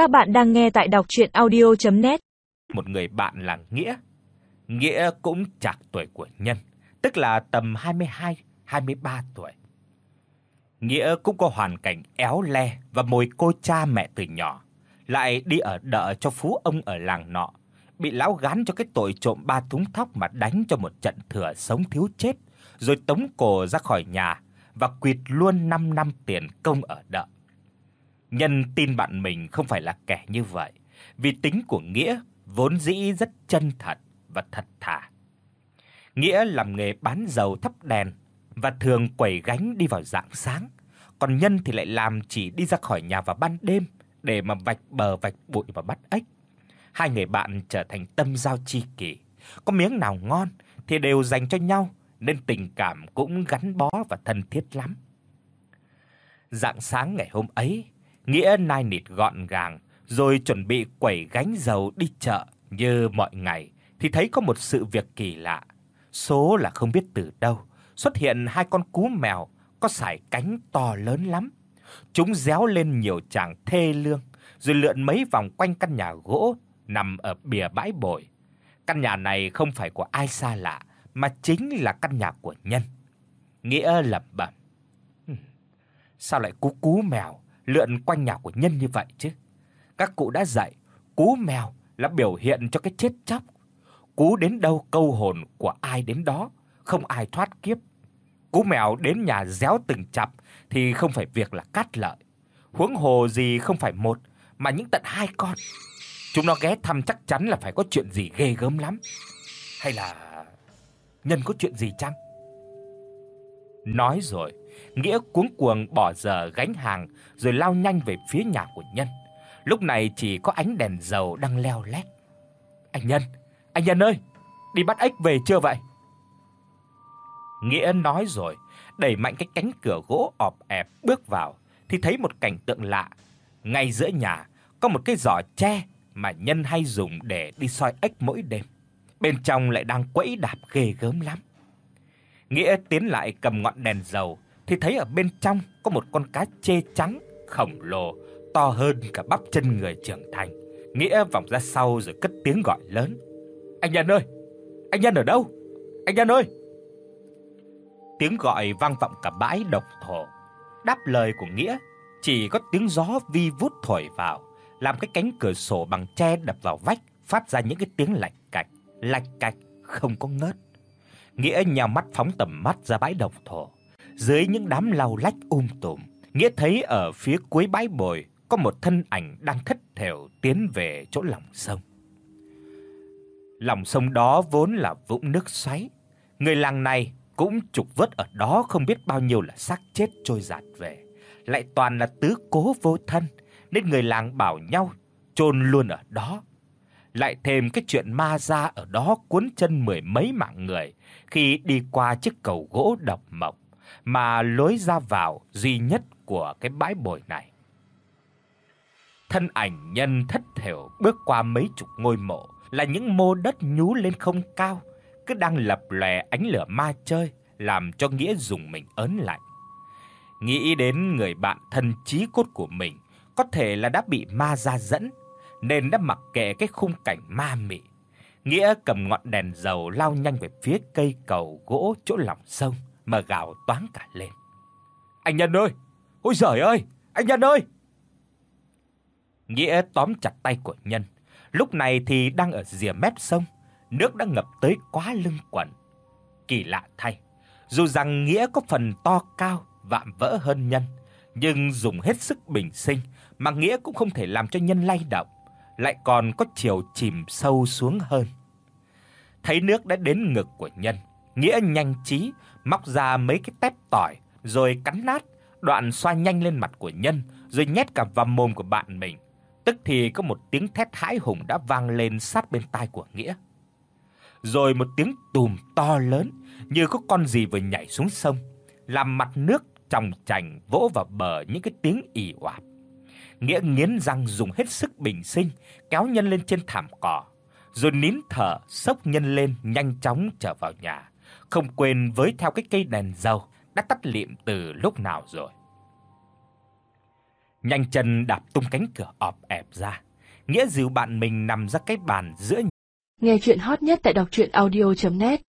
Các bạn đang nghe tại đọc audio net Một người bạn là Nghĩa. Nghĩa cũng chạc tuổi của Nhân, tức là tầm 22, 23 tuổi. Nghĩa cũng có hoàn cảnh éo le và mồi cô cha mẹ từ nhỏ, lại đi ở đợ cho phú ông ở làng nọ, bị lão gán cho cái tội trộm ba thúng thóc mà đánh cho một trận thừa sống thiếu chết, rồi tống cổ ra khỏi nhà và quỵt luôn 5 năm tiền công ở đợ. Nhân tin bạn mình không phải là kẻ như vậy, vì tính của Nghĩa vốn dĩ rất chân thật và thật thà. Nghĩa làm nghề bán dầu thắp đèn và thường quẩy gánh đi vào rạng sáng, còn Nhân thì lại làm chỉ đi ra khỏi nhà vào ban đêm để mà vạch bờ vạch bụi và bắt ếch. Hai người bạn trở thành tâm giao chi kỷ, có miếng nào ngon thì đều dành cho nhau nên tình cảm cũng gắn bó và thân thiết lắm. Rạng sáng ngày hôm ấy, Nghĩa nai nịt gọn gàng, rồi chuẩn bị quẩy gánh dầu đi chợ như mọi ngày, thì thấy có một sự việc kỳ lạ. Số là không biết từ đâu, xuất hiện hai con cú mèo, có sải cánh to lớn lắm. Chúng réo lên nhiều tràng thê lương, rồi lượn mấy vòng quanh căn nhà gỗ nằm ở bìa bãi bồi. Căn nhà này không phải của ai xa lạ, mà chính là căn nhà của Nhân. Nghĩa lẩm bẩm. Sao lại cú cú mèo lượn quanh nhà của Nhân như vậy chứ? Các cụ đã dạy, cú mèo là biểu hiện cho cái chết chóc. Cú đến đâu câu hồn của ai đến đó, không ai thoát kiếp. Cú mèo đến nhà réo từng chập thì không phải việc là cắt lợi. Huống hồ gì không phải một mà những tận hai con. Chúng nó ghé thăm chắc chắn là phải có chuyện gì ghê gớm lắm. Hay là nhân có chuyện gì chăng? Nói rồi, Nghĩa cuống cuồng bỏ giờ gánh hàng rồi lao nhanh về phía nhà của Nhân. Lúc này chỉ có ánh đèn dầu đang leo lét. "Anh Nhân, anh Nhân ơi, đi bắt ếch về chưa vậy?" Nghĩa nói rồi, đẩy mạnh cái cánh cửa gỗ ọp ẹp bước vào thì thấy một cảnh tượng lạ. Ngay giữa nhà có một cái giỏ tre mà Nhân hay dùng để đi soi ếch mỗi đêm. Bên trong lại đang quẫy đạp ghê gớm lắm. Nghĩa tiến lại cầm ngọn đèn dầu thì thấy ở bên trong có một con cá chê trắng khổng lồ, to hơn cả bắp chân người trưởng thành. Nghĩa vòng ra sau rồi cất tiếng gọi lớn. "Anh Nhân ơi, anh Nhân ở đâu? Anh Nhân ơi!" Tiếng gọi vang vọng cả bãi độc thổ. Đáp lời của Nghĩa chỉ có tiếng gió vi vút thổi vào, làm cái cánh cửa sổ bằng tre đập vào vách phát ra những cái tiếng lạch cạch, lạch cạch không có ngớt. Nghĩa nhào mắt phóng tầm mắt ra bãi độc thổ. Dưới những đám lau lách um tùm, Nghĩa thấy ở phía cuối bãi bồi có một thân ảnh đang thất thểu tiến về chỗ lòng sông. Lòng sông đó vốn là vũng nước xoáy, người làng này cũng trục vớt ở đó không biết bao nhiêu là xác chết trôi dạt về, lại toàn là tứ cố vô thân, nên người làng bảo nhau chôn luôn ở đó. Lại thêm cái chuyện ma ra ở đó cuốn chân mười mấy mạng người khi đi qua chiếc cầu gỗ độc mộc mà lối ra vào duy nhất của cái bãi bồi này. Thân ảnh nhân thất thểu bước qua mấy chục ngôi mộ là những mô đất nhú lên không cao, cứ đang lập lòe ánh lửa ma chơi, làm cho nghĩa dùng mình ớn lạnh. Nghĩ đến người bạn thân chí cốt của mình, có thể là đã bị ma ra dẫn, nên đã mặc kệ cái khung cảnh ma mị. Nghĩa cầm ngọn đèn dầu lao nhanh về phía cây cầu gỗ chỗ lòng sông mà gào toáng cả lên. Anh Nhân ơi, ôi giời ơi, anh Nhân ơi. Nghĩa tóm chặt tay của Nhân, lúc này thì đang ở rìa mép sông, nước đã ngập tới quá lưng quần. Kỳ lạ thay, dù rằng Nghĩa có phần to cao vạm vỡ hơn Nhân, nhưng dùng hết sức bình sinh mà Nghĩa cũng không thể làm cho Nhân lay động, lại còn có chiều chìm sâu xuống hơn. Thấy nước đã đến ngực của Nhân, Nghĩa nhanh trí móc ra mấy cái tép tỏi rồi cắn nát, đoạn xoa nhanh lên mặt của Nhân, rồi nhét cả vào mồm của bạn mình. Tức thì có một tiếng thét hãi hùng đã vang lên sát bên tai của Nghĩa. Rồi một tiếng tùm to lớn như có con gì vừa nhảy xuống sông, làm mặt nước trong chành vỗ vào bờ những cái tiếng ỉ oạp. Nghĩa nghiến răng dùng hết sức bình sinh, kéo Nhân lên trên thảm cỏ, rồi nín thở xốc Nhân lên nhanh chóng trở vào nhà không quên với theo cái cây đèn dầu đã tắt lịm từ lúc nào rồi. Nhanh chân đạp tung cánh cửa ọp ẹp ra. Nghĩa dìu bạn mình nằm ra cái bàn giữa. Nghe truyện hot nhất tại doctruyenaudio.net